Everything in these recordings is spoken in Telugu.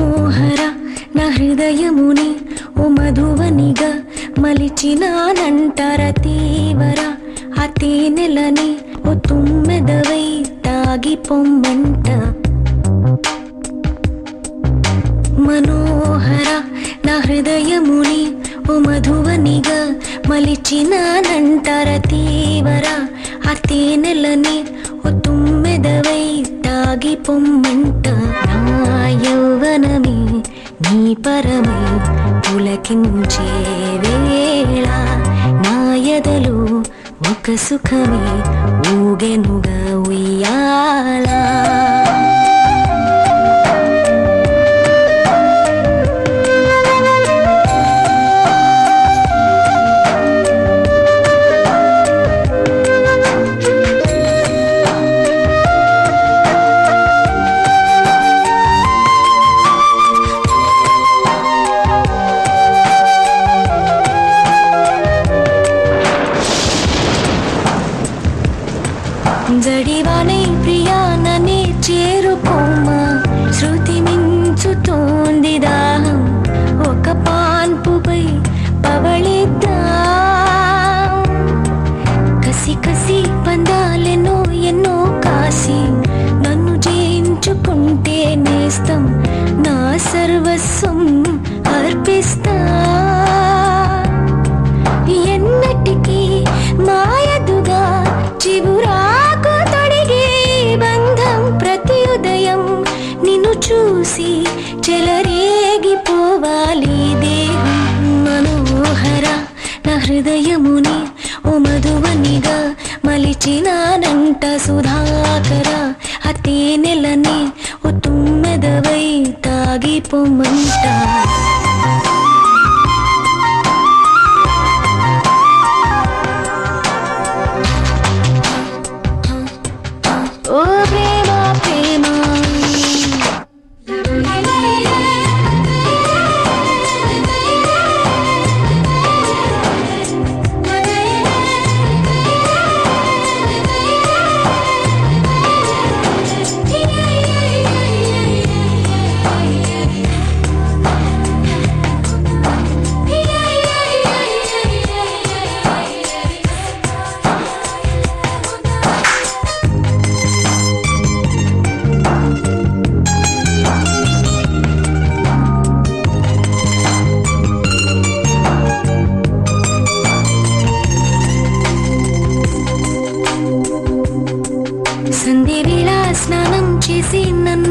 మనోహర నా హృదయముని ఓ మధువనిగా మలిచినానంటర తీవర ఆ తేనెలని ఓ తుమ్మెదవై తాగి పొమ్మంట. మనోహర నా హృదయముని ఓ మధువనిగా మలిచినానంటర తీవర ఆ తేనెలని ఓ తుమ్మెదవై తాగి పొమ్మంట. పరమై పులకించే వేళ నాయదలు ఒక సుఖమే ఊగెనుగా ఉయ్యాలా. సర్వస్వం అర్పిస్తా. ఎన్నటికీ మాయదుగా చివురాకు తొడిగే బంధం ప్రతి ఉదయం నిన్ను చూసి చెలరేగిపోవాలి దేహం మనోహర. నా హృదయముని ఓ మధువనిగా మలిచినానంట సుధాకర. ఆ తేనెలని తాగిపోమంట sin.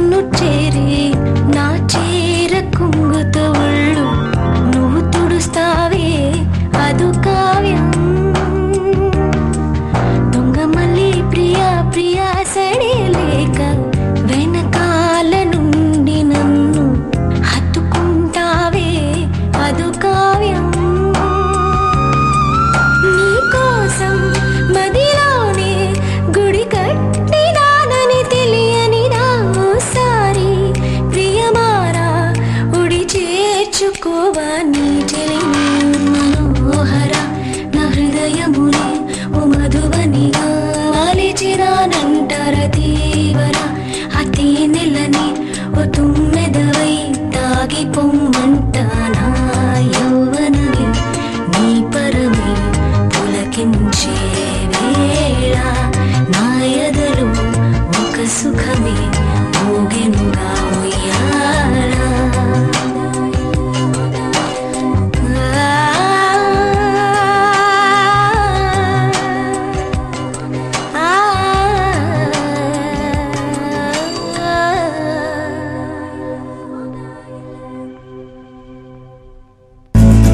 so 你